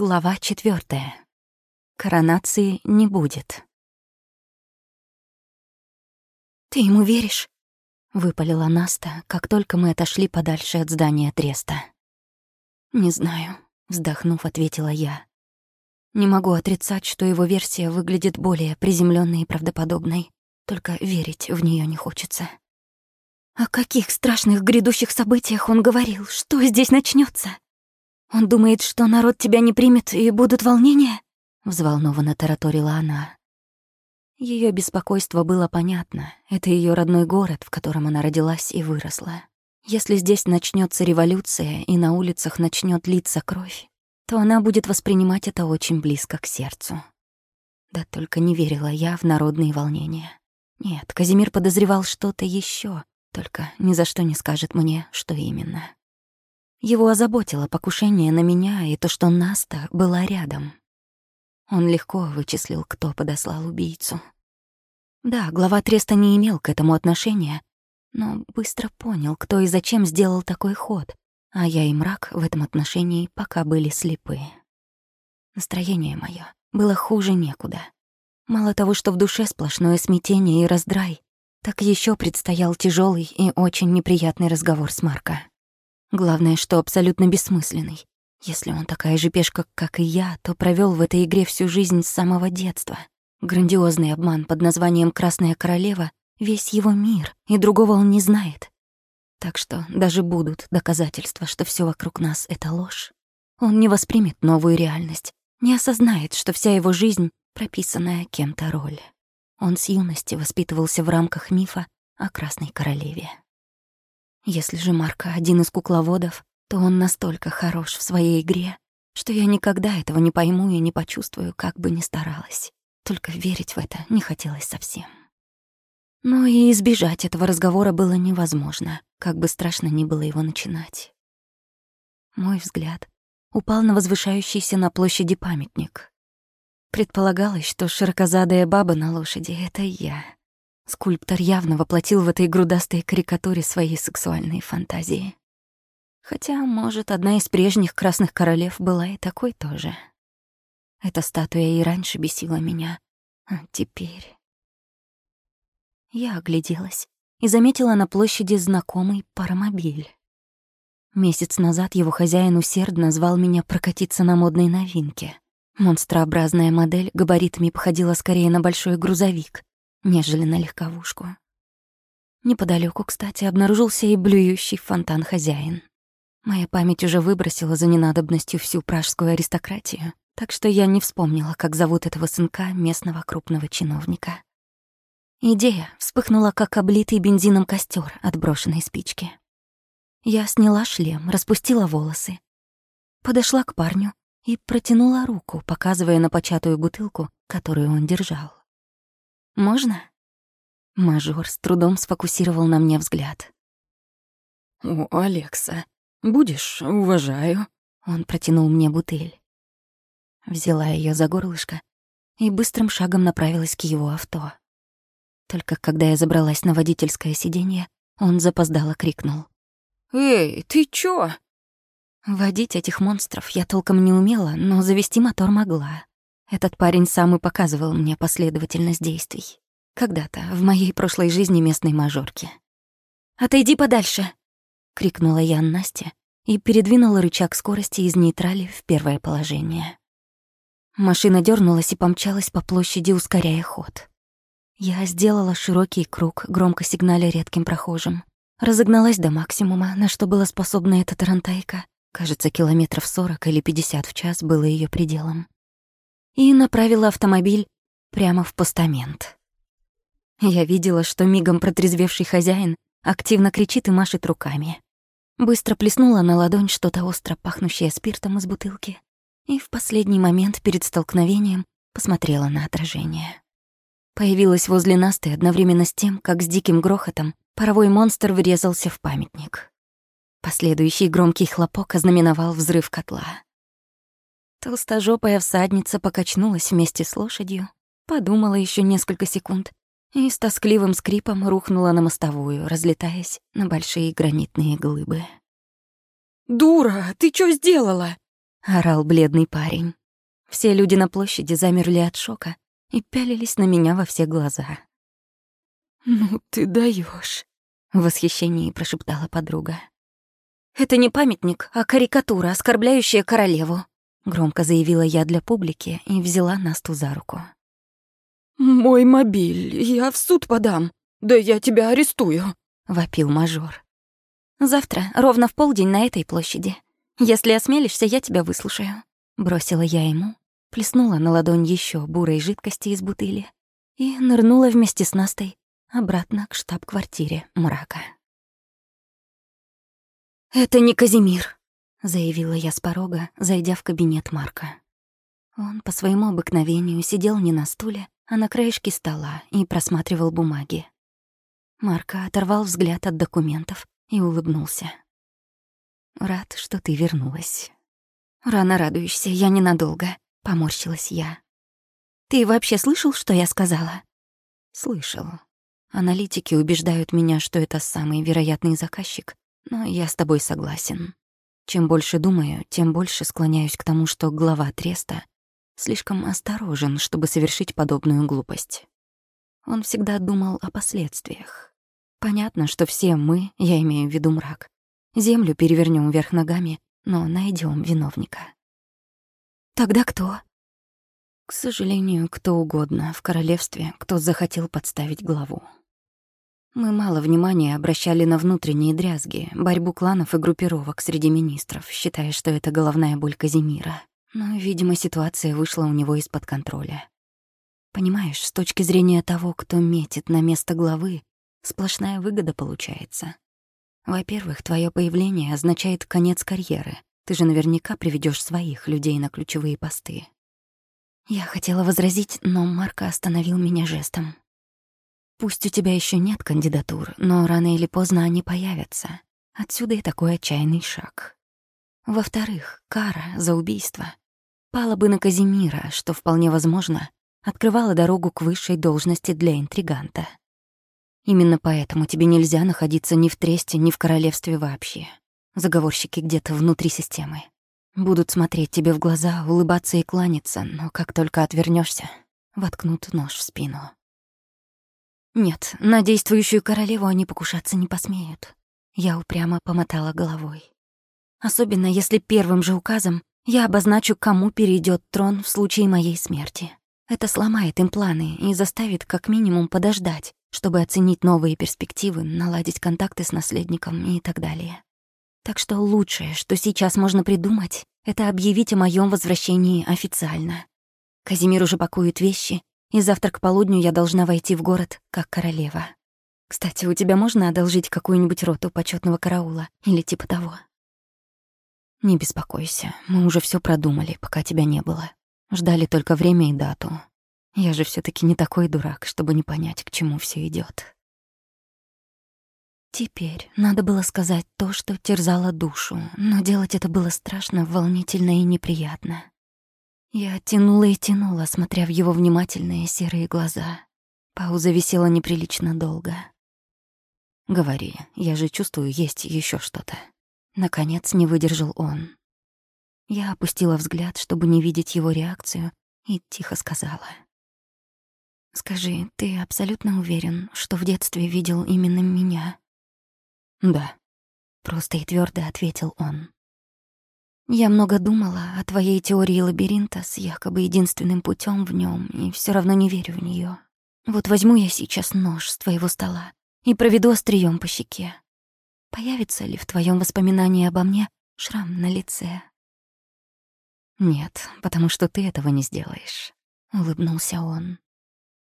Глава четвертая. Коронации не будет. «Ты ему веришь?» — выпалила Наста, как только мы отошли подальше от здания Треста. «Не знаю», — вздохнув, ответила я. «Не могу отрицать, что его версия выглядит более приземленной и правдоподобной, только верить в нее не хочется». «О каких страшных грядущих событиях он говорил? Что здесь начнется? «Он думает, что народ тебя не примет и будут волнения?» — взволнованно тараторила она. Ее беспокойство было понятно. Это ее родной город, в котором она родилась и выросла. Если здесь начнется революция и на улицах начнет литься кровь, то она будет воспринимать это очень близко к сердцу. Да только не верила я в народные волнения. Нет, Казимир подозревал что-то еще, только ни за что не скажет мне, что именно. Его озаботило покушение на меня и то, что Наста была рядом. Он легко вычислил, кто подослал убийцу. Да, глава Треста не имел к этому отношения, но быстро понял, кто и зачем сделал такой ход, а я и мрак в этом отношении пока были слепы. Настроение мое было хуже некуда. Мало того, что в душе сплошное смятение и раздрай, так еще предстоял тяжелый и очень неприятный разговор с Марко. Главное, что абсолютно бессмысленный. Если он такая же пешка, как и я, то провел в этой игре всю жизнь с самого детства. Грандиозный обман под названием «Красная королева» — весь его мир, и другого он не знает. Так что даже будут доказательства, что все вокруг нас — это ложь. Он не воспримет новую реальность, не осознает, что вся его жизнь — прописанная кем-то роль. Он с юности воспитывался в рамках мифа о Красной Королеве. Если же Марка один из кукловодов, то он настолько хорош в своей игре, что я никогда этого не пойму и не почувствую, как бы ни старалась. Только верить в это не хотелось совсем. Но и избежать этого разговора было невозможно, как бы страшно ни было его начинать. Мой взгляд упал на возвышающийся на площади памятник. Предполагалось, что широкозадая баба на лошади — это я. Скульптор явно воплотил в этой грудастой карикатуре свои сексуальные фантазии. Хотя, может, одна из прежних красных королев была и такой тоже. Эта статуя и раньше бесила меня, а теперь... Я огляделась и заметила на площади знакомый паромобиль. Месяц назад его хозяин усердно звал меня прокатиться на модной новинке. Монстрообразная модель габаритами походила скорее на большой грузовик, нежели на легковушку. Неподалеку, кстати, обнаружился и блюющий фонтан хозяин. Моя память уже выбросила за ненадобностью всю пражскую аристократию, так что я не вспомнила, как зовут этого сынка местного крупного чиновника. Идея вспыхнула, как облитый бензином костер от брошенной спички. Я сняла шлем, распустила волосы, подошла к парню и протянула руку, показывая на початую бутылку, которую он держал. Можно?» Мажор с трудом сфокусировал на мне взгляд. «О, Алекса, будешь, уважаю». Он протянул мне бутыль. Взяла ее за горлышко и быстрым шагом направилась к его авто. Только когда я забралась на водительское сиденье, он запоздало крикнул. «Эй, ты чё?» Водить этих монстров я толком не умела, но завести мотор могла. Этот парень сам и показывал мне последовательность действий. Когда-то, в моей прошлой жизни местной мажорки. «Отойди подальше!» — крикнула я Насте и передвинула рычаг скорости из нейтрали в первое положение. Машина дернулась и помчалась по площади, ускоряя ход. Я сделала широкий круг, громко сигналя редким прохожим. Разогналась до максимума, на что была способна эта тарантайка. Кажется, километров сорок или пятьдесят в час было ее пределом и направила автомобиль прямо в постамент. Я видела, что мигом протрезвевший хозяин активно кричит и машет руками. Быстро плеснула на ладонь что-то остро пахнущее спиртом из бутылки и в последний момент перед столкновением посмотрела на отражение. Появилась возле Насты одновременно с тем, как с диким грохотом паровой монстр врезался в памятник. Последующий громкий хлопок ознаменовал взрыв котла. Толстожопая всадница покачнулась вместе с лошадью, подумала еще несколько секунд и с тоскливым скрипом рухнула на мостовую, разлетаясь на большие гранитные глыбы. «Дура, ты что сделала?» орал бледный парень. Все люди на площади замерли от шока и пялились на меня во все глаза. «Ну ты даешь, в восхищении прошептала подруга. «Это не памятник, а карикатура, оскорбляющая королеву», громко заявила я для публики и взяла Насту за руку. «Мой мобиль, я в суд подам. Да я тебя арестую», — вопил мажор. «Завтра, ровно в полдень на этой площади. Если осмелишься, я тебя выслушаю», — бросила я ему, плеснула на ладонь еще бурой жидкости из бутыли и нырнула вместе с Настой обратно к штаб-квартире мрака. «Это не Казимир», — заявила я с порога, зайдя в кабинет Марка. Он по своему обыкновению сидел не на стуле, а на краешке стола и просматривал бумаги. Марка оторвал взгляд от документов и улыбнулся. «Рад, что ты вернулась». «Рано радуешься, я ненадолго», — поморщилась я. «Ты вообще слышал, что я сказала?» «Слышал. Аналитики убеждают меня, что это самый вероятный заказчик, но я с тобой согласен. Чем больше думаю, тем больше склоняюсь к тому, что глава Треста слишком осторожен, чтобы совершить подобную глупость. Он всегда думал о последствиях. Понятно, что все мы, я имею в виду мрак, землю перевернем вверх ногами, но найдем виновника. Тогда кто? К сожалению, кто угодно в королевстве, кто захотел подставить главу. Мы мало внимания обращали на внутренние дрязги, борьбу кланов и группировок среди министров, считая, что это головная боль Казимира. Но, видимо, ситуация вышла у него из-под контроля. Понимаешь, с точки зрения того, кто метит на место главы, сплошная выгода получается. Во-первых, твое появление означает конец карьеры. Ты же наверняка приведешь своих людей на ключевые посты. Я хотела возразить, но Марко остановил меня жестом. Пусть у тебя еще нет кандидатур, но рано или поздно они появятся. Отсюда и такой отчаянный шаг. Во-вторых, кара за убийство пала бы на Казимира, что вполне возможно открывала дорогу к высшей должности для интриганта. Именно поэтому тебе нельзя находиться ни в Тресте, ни в королевстве вообще. Заговорщики где-то внутри системы. Будут смотреть тебе в глаза, улыбаться и кланяться, но как только отвернешься, воткнут нож в спину. Нет, на действующую королеву они покушаться не посмеют. Я упрямо помотала головой. Особенно если первым же указом я обозначу, кому перейдет трон в случае моей смерти. Это сломает им планы и заставит как минимум подождать, чтобы оценить новые перспективы, наладить контакты с наследником и так далее. Так что лучшее, что сейчас можно придумать, это объявить о моем возвращении официально. Казимир уже пакует вещи, и завтра к полудню я должна войти в город как королева. Кстати, у тебя можно одолжить какую-нибудь роту почетного караула или типа того? Не беспокойся, мы уже все продумали, пока тебя не было. Ждали только время и дату. Я же все таки не такой дурак, чтобы не понять, к чему все идет. Теперь надо было сказать то, что терзало душу, но делать это было страшно, волнительно и неприятно. Я тянула и тянула, смотря в его внимательные серые глаза. Пауза висела неприлично долго. «Говори, я же чувствую, есть еще что-то». Наконец не выдержал он. Я опустила взгляд, чтобы не видеть его реакцию, и тихо сказала. «Скажи, ты абсолютно уверен, что в детстве видел именно меня?» «Да», — просто и твердо ответил он. Я много думала о твоей теории лабиринта с якобы единственным путем в нем, и все равно не верю в нее. Вот возьму я сейчас нож с твоего стола и проведу острием по щеке. Появится ли в твоем воспоминании обо мне шрам на лице? Нет, потому что ты этого не сделаешь, улыбнулся он.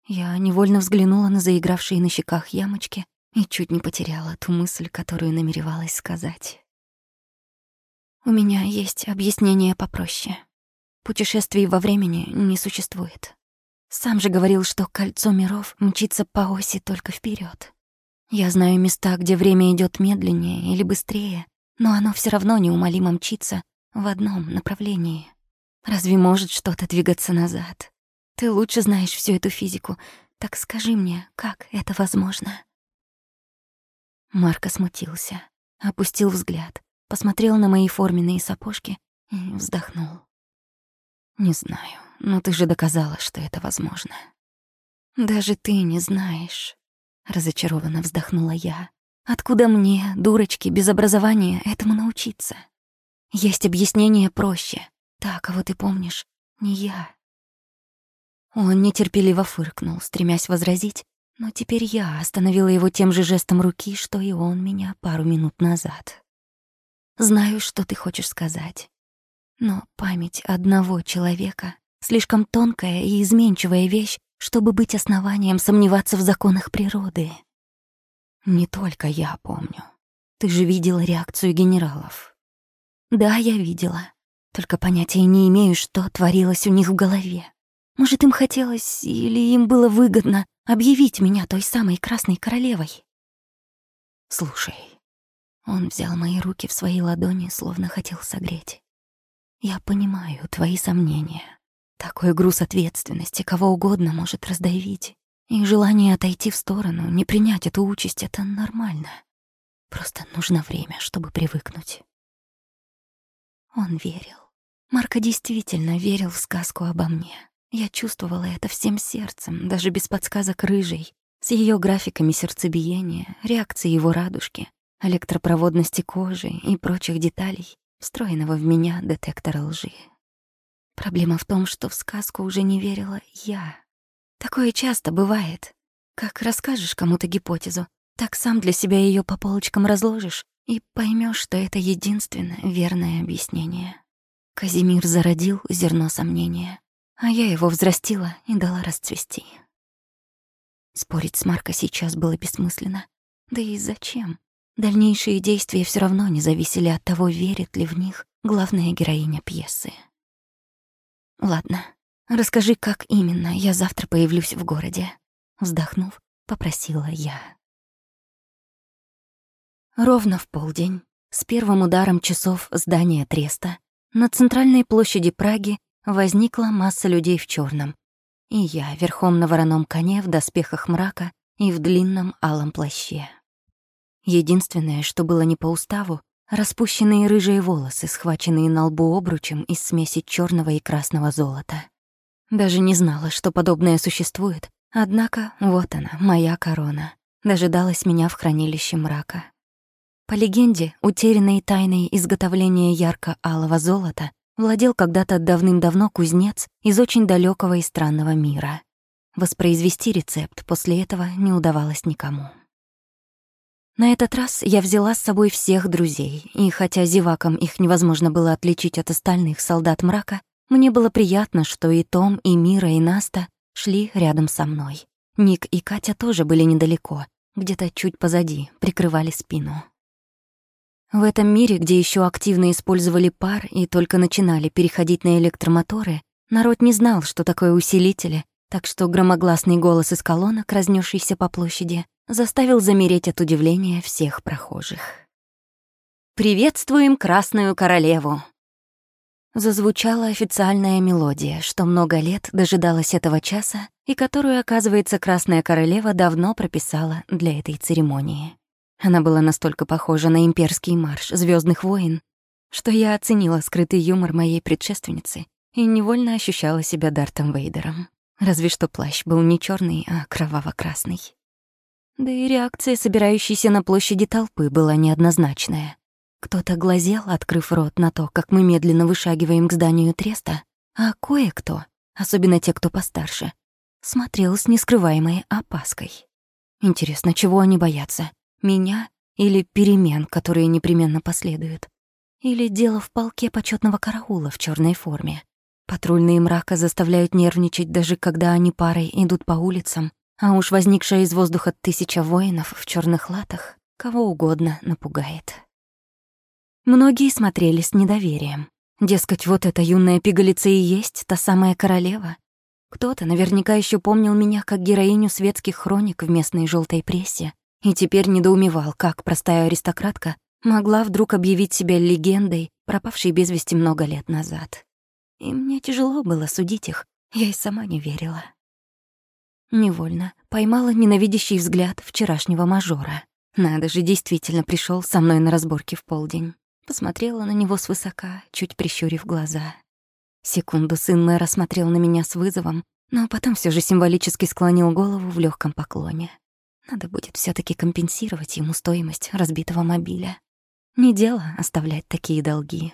Я невольно взглянула на заигравшие на щеках ямочки и чуть не потеряла ту мысль, которую намеревалась сказать. У меня есть объяснение попроще. Путешествий во времени не существует. Сам же говорил, что кольцо миров мчится по оси только вперед. Я знаю места, где время идет медленнее или быстрее, но оно все равно неумолимо мчится в одном направлении. Разве может что-то двигаться назад? Ты лучше знаешь всю эту физику, так скажи мне, как это возможно?» Марко смутился, опустил взгляд, посмотрел на мои форменные сапожки и вздохнул. «Не знаю, но ты же доказала, что это возможно». «Даже ты не знаешь», — разочарованно вздохнула я. «Откуда мне, дурочки, без образования, этому научиться? Есть объяснение проще. Так, а вот ты помнишь, не я». Он нетерпеливо фыркнул, стремясь возразить, но теперь я остановила его тем же жестом руки, что и он меня пару минут назад. «Знаю, что ты хочешь сказать. Но память одного человека — слишком тонкая и изменчивая вещь, чтобы быть основанием сомневаться в законах природы. Не только я помню. Ты же видела реакцию генералов. Да, я видела. Только понятия не имею, что творилось у них в голове. Может, им хотелось или им было выгодно объявить меня той самой Красной Королевой? Слушай. Он взял мои руки в свои ладони, словно хотел согреть. Я понимаю твои сомнения. Такой груз ответственности кого угодно может раздавить. И желание отойти в сторону, не принять эту участь — это нормально. Просто нужно время, чтобы привыкнуть. Он верил. Марко действительно верил в сказку обо мне. Я чувствовала это всем сердцем, даже без подсказок рыжей, с ее графиками сердцебиения, реакцией его радужки, электропроводности кожи и прочих деталей, встроенного в меня детектора лжи. Проблема в том, что в сказку уже не верила я. Такое часто бывает. Как расскажешь кому-то гипотезу, так сам для себя ее по полочкам разложишь и поймешь, что это единственное верное объяснение. Казимир зародил зерно сомнения, а я его взрастила и дала расцвести. Спорить с Марко сейчас было бессмысленно. Да и зачем? Дальнейшие действия все равно не зависели от того, верит ли в них главная героиня пьесы. «Ладно, расскажи, как именно я завтра появлюсь в городе», — вздохнув, попросила я. Ровно в полдень, с первым ударом часов здания Треста, на центральной площади Праги возникла масса людей в черном, и я верхом на вороном коне в доспехах мрака и в длинном алом плаще. Единственное, что было не по уставу, распущенные рыжие волосы, схваченные на лбу обручем из смеси черного и красного золота. Даже не знала, что подобное существует, однако вот она, моя корона, дожидалась меня в хранилище мрака. По легенде, утерянной тайной изготовления ярко-алого золота владел когда-то давным-давно кузнец из очень далекого и странного мира. Воспроизвести рецепт после этого не удавалось никому. На этот раз я взяла с собой всех друзей, и хотя зевакам их невозможно было отличить от остальных солдат мрака, мне было приятно, что и Том, и Мира, и Наста шли рядом со мной. Ник и Катя тоже были недалеко, где-то чуть позади, прикрывали спину. В этом мире, где еще активно использовали пар и только начинали переходить на электромоторы, народ не знал, что такое усилители, так что громогласный голос из колонок, разнесшийся по площади, заставил замереть от удивления всех прохожих. «Приветствуем Красную Королеву!» Зазвучала официальная мелодия, что много лет дожидалась этого часа и которую, оказывается, Красная Королева давно прописала для этой церемонии. Она была настолько похожа на имперский марш звездных войн, что я оценила скрытый юмор моей предшественницы и невольно ощущала себя Дартом Вейдером. Разве что плащ был не черный, а кроваво-красный. Да и реакция собирающейся на площади толпы была неоднозначная. Кто-то глазел, открыв рот на то, как мы медленно вышагиваем к зданию треста, а кое-кто, особенно те, кто постарше, смотрел с нескрываемой опаской. Интересно, чего они боятся? Меня или перемен, которые непременно последуют? Или дело в полке почетного караула в черной форме? Патрульные мрака заставляют нервничать даже когда они парой идут по улицам, а уж возникшая из воздуха тысяча воинов в черных латах кого угодно напугает. Многие смотрели с недоверием. Дескать, вот эта юная пигалица и есть та самая королева. Кто-то наверняка еще помнил меня как героиню светских хроник в местной желтой прессе и теперь недоумевал, как простая аристократка могла вдруг объявить себя легендой, пропавшей без вести много лет назад. И мне тяжело было судить их, я и сама не верила. Невольно поймала ненавидящий взгляд вчерашнего мажора. Надо же, действительно пришел со мной на разборки в полдень. Посмотрела на него свысока, чуть прищурив глаза. Секунду сын мэра смотрел на меня с вызовом, но потом все же символически склонил голову в легком поклоне. Надо будет все таки компенсировать ему стоимость разбитого мобиля. Не дело оставлять такие долги.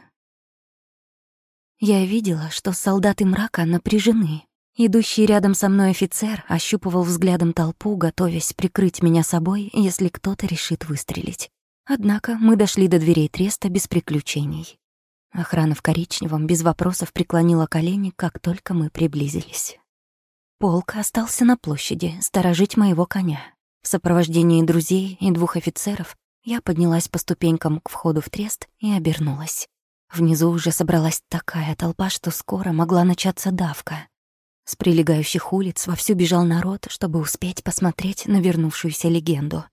Я видела, что солдаты мрака напряжены. Идущий рядом со мной офицер ощупывал взглядом толпу, готовясь прикрыть меня собой, если кто-то решит выстрелить. Однако мы дошли до дверей треста без приключений. Охрана в коричневом без вопросов преклонила колени, как только мы приблизились. Полк остался на площади, сторожить моего коня. В сопровождении друзей и двух офицеров я поднялась по ступенькам к входу в трест и обернулась. Внизу уже собралась такая толпа, что скоро могла начаться давка. С прилегающих улиц вовсю бежал народ, чтобы успеть посмотреть на вернувшуюся легенду.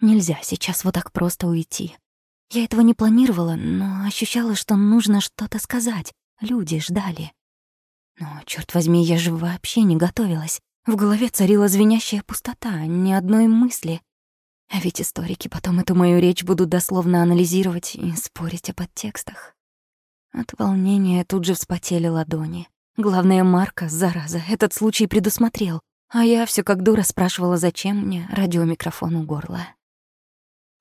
Нельзя сейчас вот так просто уйти. Я этого не планировала, но ощущала, что нужно что-то сказать. Люди ждали. Но, черт возьми, я же вообще не готовилась. В голове царила звенящая пустота, ни одной мысли. А ведь историки потом эту мою речь будут дословно анализировать и спорить о подтекстах. От волнения тут же вспотели ладони. Главное, Марка, зараза, этот случай предусмотрел. А я все как дура спрашивала, зачем мне радиомикрофон у горла.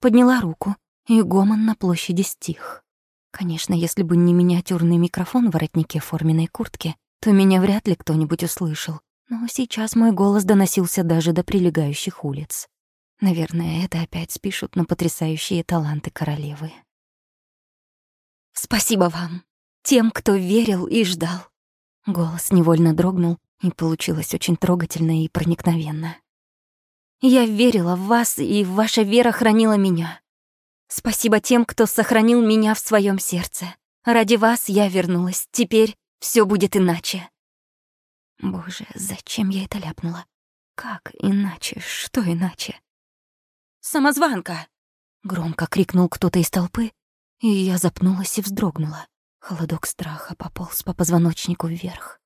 Подняла руку, и гомон на площади стих. Конечно, если бы не миниатюрный микрофон в воротнике форменной куртки, то меня вряд ли кто-нибудь услышал. Но сейчас мой голос доносился даже до прилегающих улиц. Наверное, это опять спишут на потрясающие таланты королевы. «Спасибо вам, тем, кто верил и ждал». Голос невольно дрогнул, и получилось очень трогательно и проникновенно. Я верила в вас, и ваша вера хранила меня. Спасибо тем, кто сохранил меня в своем сердце. Ради вас я вернулась. Теперь все будет иначе. Боже, зачем я это ляпнула? Как иначе? Что иначе? «Самозванка!» — громко крикнул кто-то из толпы, и я запнулась и вздрогнула. Холодок страха пополз по позвоночнику вверх.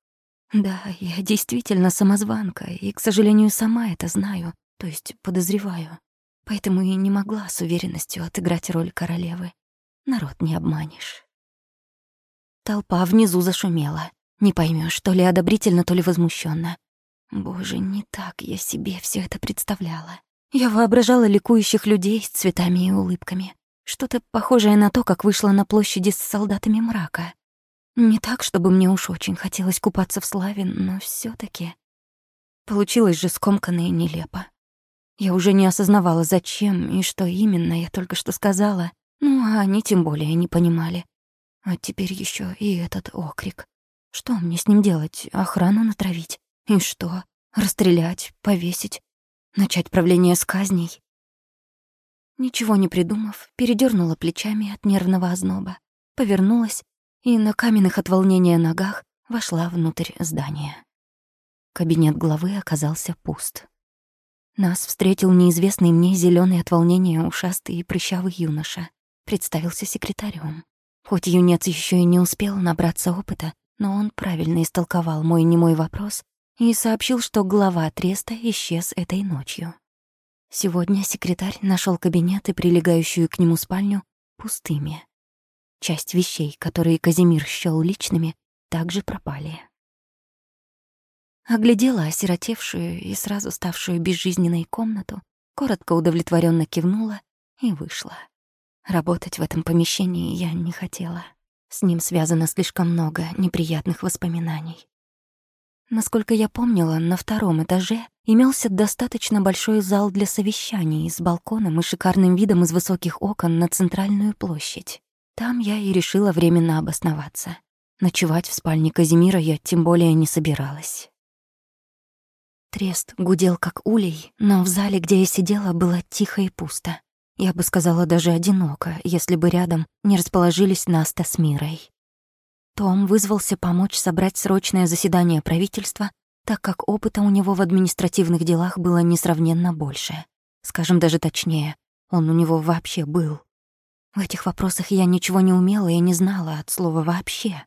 Да, я действительно самозванка, и, к сожалению, сама это знаю то есть подозреваю. Поэтому и не могла с уверенностью отыграть роль королевы. Народ не обманешь. Толпа внизу зашумела. Не поймешь, то ли одобрительно, то ли возмущенно. Боже, не так я себе все это представляла. Я воображала ликующих людей с цветами и улыбками. Что-то похожее на то, как вышла на площади с солдатами мрака. Не так, чтобы мне уж очень хотелось купаться в славе, но все таки Получилось же скомканно и нелепо. Я уже не осознавала, зачем и что именно я только что сказала. Ну, а они тем более не понимали. А теперь еще и этот окрик. Что мне с ним делать? Охрану натравить? И что? Расстрелять? Повесить? Начать правление с казней? Ничего не придумав, передернула плечами от нервного озноба, повернулась и на каменных от волнения ногах вошла внутрь здания. Кабинет главы оказался пуст. Нас встретил неизвестный мне зеленый от волнения ушастый и прыщавый юноша. Представился секретарем. Хоть юнец еще и не успел набраться опыта, но он правильно истолковал мой немой вопрос и сообщил, что глава треста исчез этой ночью. Сегодня секретарь нашел кабинет и прилегающую к нему спальню пустыми. Часть вещей, которые Казимир счёл личными, также пропали. Оглядела осиротевшую и сразу ставшую безжизненной комнату, коротко удовлетворенно кивнула и вышла. Работать в этом помещении я не хотела. С ним связано слишком много неприятных воспоминаний. Насколько я помнила, на втором этаже имелся достаточно большой зал для совещаний с балконом и шикарным видом из высоких окон на центральную площадь. Там я и решила временно обосноваться. Ночевать в спальне Казимира я тем более не собиралась. Трест гудел как улей, но в зале, где я сидела, было тихо и пусто. Я бы сказала, даже одиноко, если бы рядом не расположились Наста с Мирой. Том вызвался помочь собрать срочное заседание правительства, так как опыта у него в административных делах было несравненно больше. Скажем даже точнее, он у него вообще был. В этих вопросах я ничего не умела и не знала от слова «вообще».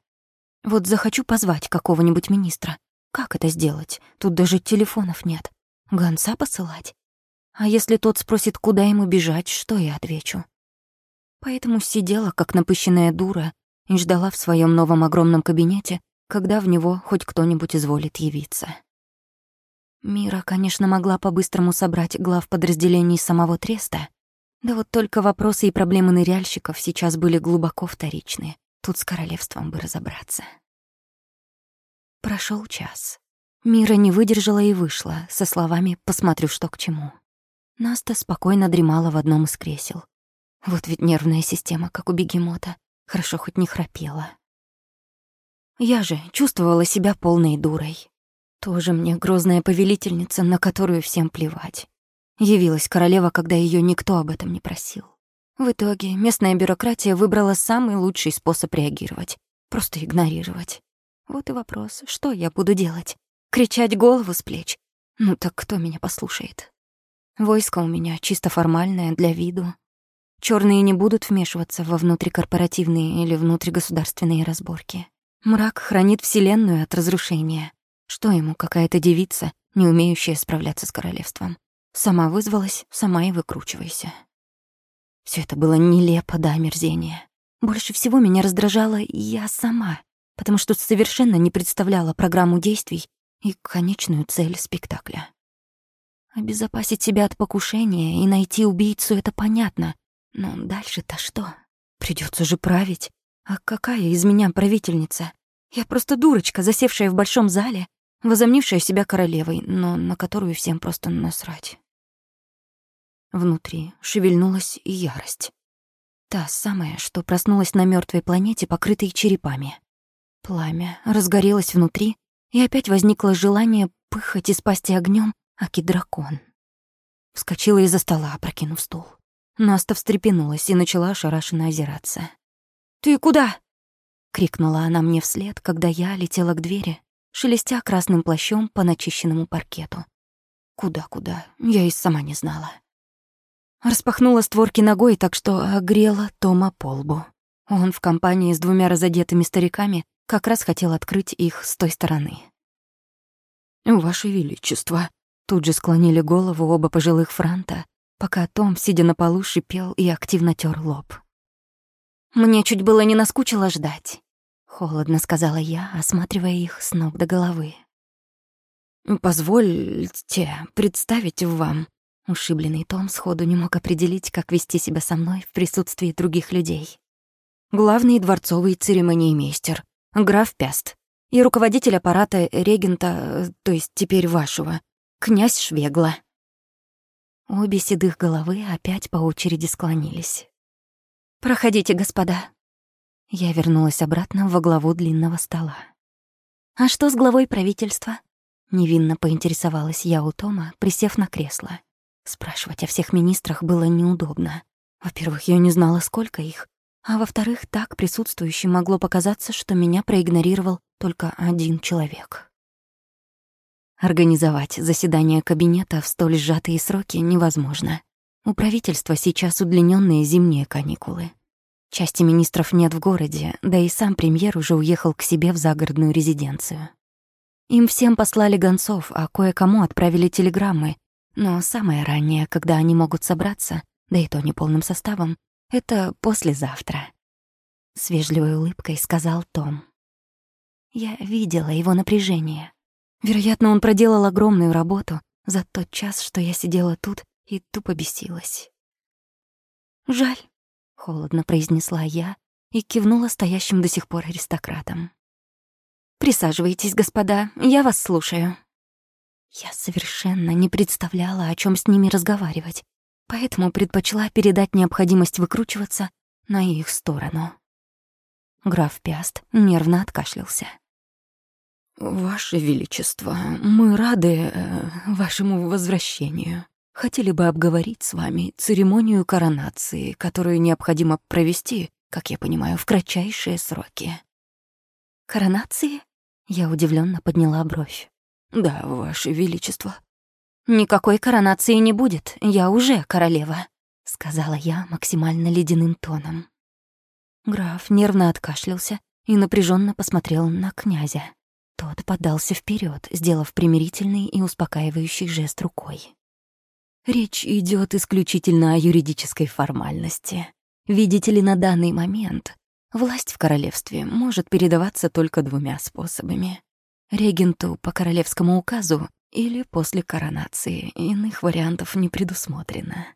Вот захочу позвать какого-нибудь министра, как это сделать? Тут даже телефонов нет. Гонца посылать? А если тот спросит, куда ему бежать, что я отвечу? Поэтому сидела, как напыщенная дура, и ждала в своем новом огромном кабинете, когда в него хоть кто-нибудь изволит явиться. Мира, конечно, могла по-быстрому собрать глав подразделений самого Треста, да вот только вопросы и проблемы ныряльщиков сейчас были глубоко вторичны. Тут с королевством бы разобраться. Прошел час. Мира не выдержала и вышла, со словами «посмотрю, что к чему». Наста спокойно дремала в одном из кресел. Вот ведь нервная система, как у бегемота. Хорошо хоть не храпела. Я же чувствовала себя полной дурой. Тоже мне грозная повелительница, на которую всем плевать. Явилась королева, когда ее никто об этом не просил. В итоге местная бюрократия выбрала самый лучший способ реагировать — просто игнорировать. Вот и вопрос, что я буду делать? Кричать голову с плеч? Ну так кто меня послушает? Войско у меня чисто формальное, для виду. Черные не будут вмешиваться во внутрикорпоративные или внутригосударственные разборки. Мрак хранит Вселенную от разрушения. Что ему какая-то девица, не умеющая справляться с королевством? Сама вызвалась, сама и выкручивайся. Все это было нелепо до омерзения. Больше всего меня раздражала я сама, потому что совершенно не представляла программу действий и конечную цель спектакля. Обезопасить себя от покушения и найти убийцу — это понятно. Но дальше-то что? Придется же править. А какая из меня правительница? Я просто дурочка, засевшая в большом зале, возомнившая себя королевой, но на которую всем просто насрать. Внутри шевельнулась ярость. Та самая, что проснулась на мертвой планете, покрытой черепами. Пламя разгорелось внутри, и опять возникло желание пыхать и спасти огнем аки-дракон. Вскочила из-за стола, опрокинув стул. Наста встрепенулась и начала ошарашенно озираться. «Ты куда?» — крикнула она мне вслед, когда я летела к двери, шелестя красным плащом по начищенному паркету. Куда-куда, я и сама не знала. Распахнула створки ногой, так что огрела Тома по лбу. Он в компании с двумя разодетыми стариками как раз хотел открыть их с той стороны. «Ваше Величество», — тут же склонили голову оба пожилых франта, пока Том, сидя на полу, шипел и активно тер лоб. Мне чуть было не наскучило ждать. Холодно сказала я, осматривая их с ног до головы. «Позвольте представить вам...» Ушибленный Том сходу не мог определить, как вести себя со мной в присутствии других людей. Главный дворцовый церемониймейстер, граф Пяст, и руководитель аппарата регента, то есть теперь вашего, князь Швегла. Обе седых головы опять по очереди склонились. «Проходите, господа», я вернулась обратно во главу длинного стола. «А что с главой правительства?» Невинно поинтересовалась я у Тома, присев на кресло. Спрашивать о всех министрах было неудобно. Во-первых, я не знала, сколько их, а во-вторых, так присутствующим могло показаться, что меня проигнорировал только один человек. Организовать заседание кабинета в столь сжатые сроки невозможно. У правительства сейчас удлиненные зимние каникулы. Части министров нет в городе, да и сам премьер уже уехал к себе в загородную резиденцию. Им всем послали гонцов, а кое-кому отправили телеграммы, но самое раннее, когда они могут собраться, да и то не полным составом, это послезавтра. С вежливой улыбкой сказал Том. Я видела его напряжение. Вероятно, он проделал огромную работу за тот час, что я сидела тут и тупо бесилась. Жаль, холодно произнесла я и кивнула стоящим до сих пор аристократам. Присаживайтесь, господа, я вас слушаю. Я совершенно не представляла, о чем с ними разговаривать, поэтому предпочла передать необходимость выкручиваться на их сторону. Граф Пиаст нервно откашлялся. «Ваше Величество, мы рады э, вашему возвращению хотели бы обговорить с вами церемонию коронации, которую необходимо провести, как я понимаю, в кратчайшие сроки». «Коронации?» Я удивленно подняла бровь. «Да, Ваше Величество». «Никакой коронации не будет, я уже королева», — сказала я максимально ледяным тоном. Граф нервно откашлялся и напряженно посмотрел на князя. Тот подался вперед, сделав примирительный и успокаивающий жест рукой. Речь идет исключительно о юридической формальности. Видите ли, на данный момент власть в королевстве может передаваться только двумя способами. Регенту по королевскому указу или после коронации. Иных вариантов не предусмотрено.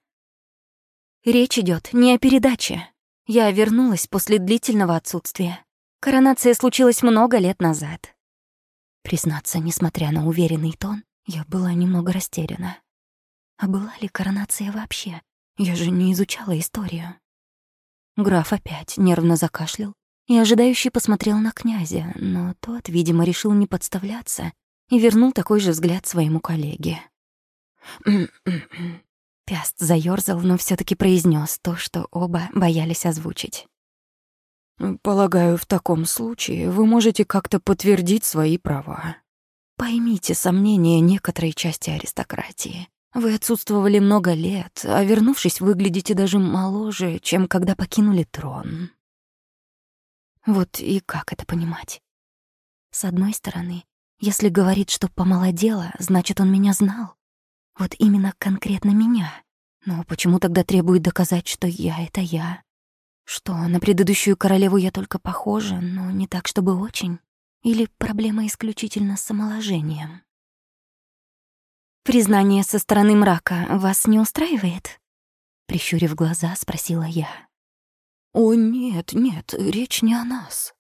Речь идет не о передаче. Я вернулась после длительного отсутствия. Коронация случилась много лет назад. Признаться, несмотря на уверенный тон, я была немного растеряна. А была ли коронация вообще? Я же не изучала историю. Граф опять нервно закашлял и ожидающий посмотрел на князя, но тот, видимо, решил не подставляться и вернул такой же взгляд своему коллеге. Пяст заёрзал, но все таки произнес то, что оба боялись озвучить. «Полагаю, в таком случае вы можете как-то подтвердить свои права. Поймите сомнения некоторой части аристократии. Вы отсутствовали много лет, а вернувшись, выглядите даже моложе, чем когда покинули трон. Вот и как это понимать? С одной стороны, если говорит, что помолодела, значит, он меня знал. Вот именно конкретно меня. Но почему тогда требует доказать, что я — это я? Что, на предыдущую королеву я только похожа, но не так, чтобы очень? Или проблема исключительно с омоложением? «Признание со стороны мрака вас не устраивает?» Прищурив глаза, спросила я. «О, нет, нет, речь не о нас.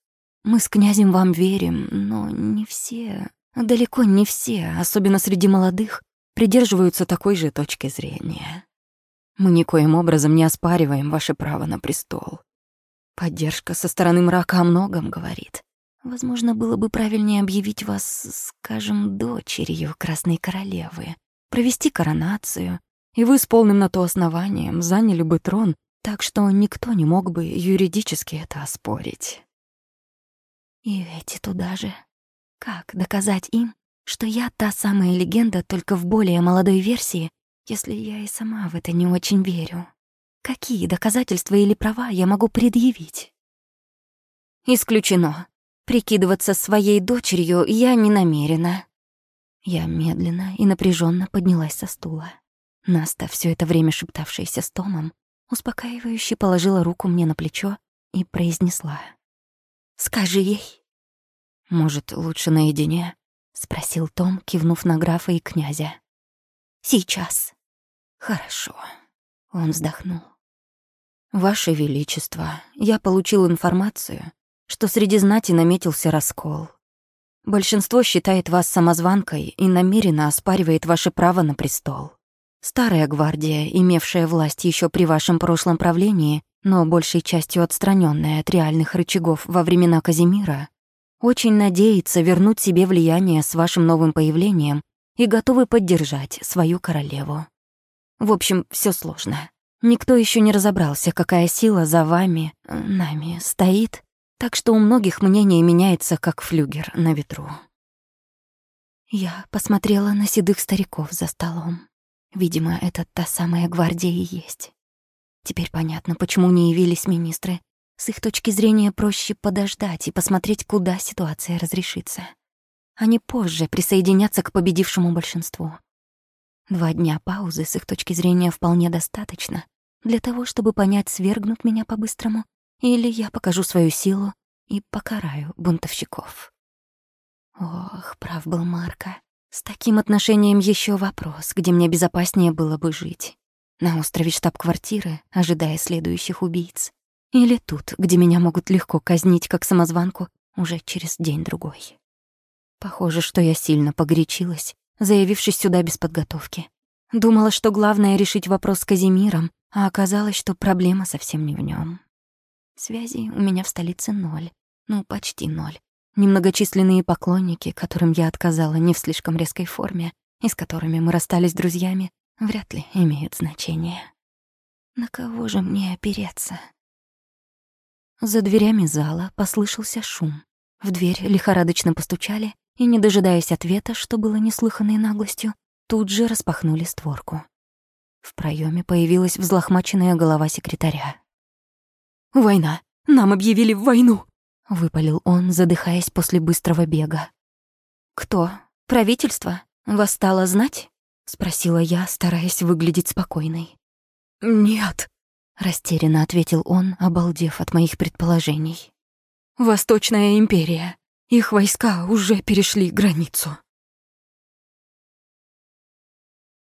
Мы с князем вам верим, но не все, далеко не все, особенно среди молодых, придерживаются такой же точки зрения. Мы никоим образом не оспариваем ваше право на престол. Поддержка со стороны мрака о многом говорит. Возможно, было бы правильнее объявить вас, скажем, дочерью Красной Королевы, провести коронацию, и вы с полным на то основанием заняли бы трон, так что никто не мог бы юридически это оспорить. И эти туда же. Как доказать им, что я та самая легенда, только в более молодой версии, если я и сама в это не очень верю? Какие доказательства или права я могу предъявить? Исключено. Прикидываться своей дочерью я не намерена. Я медленно и напряженно поднялась со стула. Наста, все это время шептавшаяся с Томом, успокаивающе положила руку мне на плечо и произнесла. «Скажи ей». «Может, лучше наедине?» — спросил Том, кивнув на графа и князя. «Сейчас». «Хорошо». Он вздохнул. «Ваше Величество, я получил информацию, что среди знати наметился раскол. Большинство считает вас самозванкой и намеренно оспаривает ваше право на престол. Старая гвардия, имевшая власть еще при вашем прошлом правлении, но большей частью отстраненная от реальных рычагов во времена Казимира, очень надеется вернуть себе влияние с вашим новым появлением и готовы поддержать свою королеву. В общем, все сложно. Никто еще не разобрался, какая сила за вами, нами, стоит так что у многих мнение меняется, как флюгер на ветру. Я посмотрела на седых стариков за столом. Видимо, это та самая гвардия и есть. Теперь понятно, почему не явились министры. С их точки зрения проще подождать и посмотреть, куда ситуация разрешится. Они позже присоединятся к победившему большинству. Два дня паузы с их точки зрения вполне достаточно для того, чтобы понять, свергнут меня по-быстрому или я покажу свою силу и покараю бунтовщиков. Ох, прав был Марко. С таким отношением еще вопрос, где мне безопаснее было бы жить. На острове штаб-квартиры, ожидая следующих убийц. Или тут, где меня могут легко казнить как самозванку уже через день-другой. Похоже, что я сильно погорячилась, заявившись сюда без подготовки. Думала, что главное — решить вопрос с Казимиром, а оказалось, что проблема совсем не в нем. Связей у меня в столице ноль. Ну, почти ноль. Немногочисленные поклонники, которым я отказала не в слишком резкой форме, и с которыми мы расстались друзьями, вряд ли имеют значение. На кого же мне опереться? За дверями зала послышался шум. В дверь лихорадочно постучали, и, не дожидаясь ответа, что было неслыханной наглостью, тут же распахнули створку. В проеме появилась взлохмаченная голова секретаря. «Война! Нам объявили войну!» — выпалил он, задыхаясь после быстрого бега. «Кто? Правительство? Восстало знать?» — спросила я, стараясь выглядеть спокойной. «Нет», — Растерянно ответил он, обалдев от моих предположений. «Восточная империя. Их войска уже перешли границу».